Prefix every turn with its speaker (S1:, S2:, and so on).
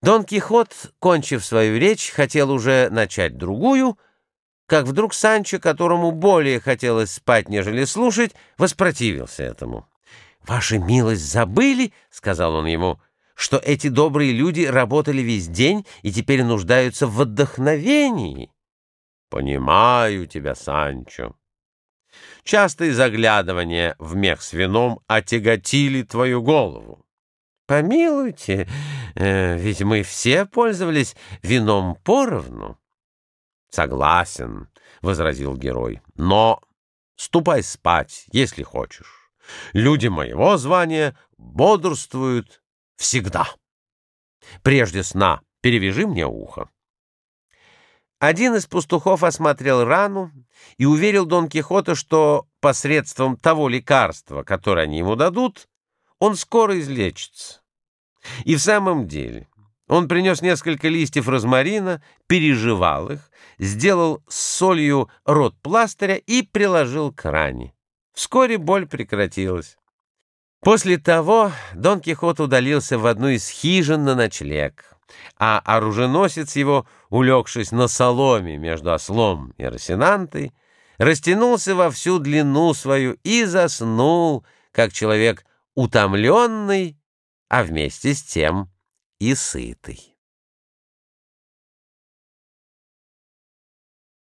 S1: Дон Кихот, кончив свою речь, хотел уже начать другую, как вдруг Санчо, которому более хотелось спать, нежели слушать, воспротивился этому. «Ваша милость забыли, — сказал он ему, — что эти добрые люди работали весь день и теперь нуждаются в вдохновении». «Понимаю тебя, Санчо. Частые заглядывания в мех с вином отяготили твою голову. Помилуйте, э, ведь мы все пользовались вином поровну. Согласен, — возразил герой, — но ступай спать, если хочешь. Люди моего звания бодрствуют всегда. Прежде сна перевяжи мне ухо. Один из пастухов осмотрел рану и уверил Дон Кихота, что посредством того лекарства, которое они ему дадут, он скоро излечится. И в самом деле он принес несколько листьев розмарина, переживал их, сделал с солью рот пластыря и приложил к ране. Вскоре боль прекратилась. После того Дон Кихот удалился в одну из хижин на ночлег, а оруженосец его, улегшись на соломе между ослом и Росинантой, растянулся во всю длину свою и заснул, как человек утомленный, а вместе с тем и сытый.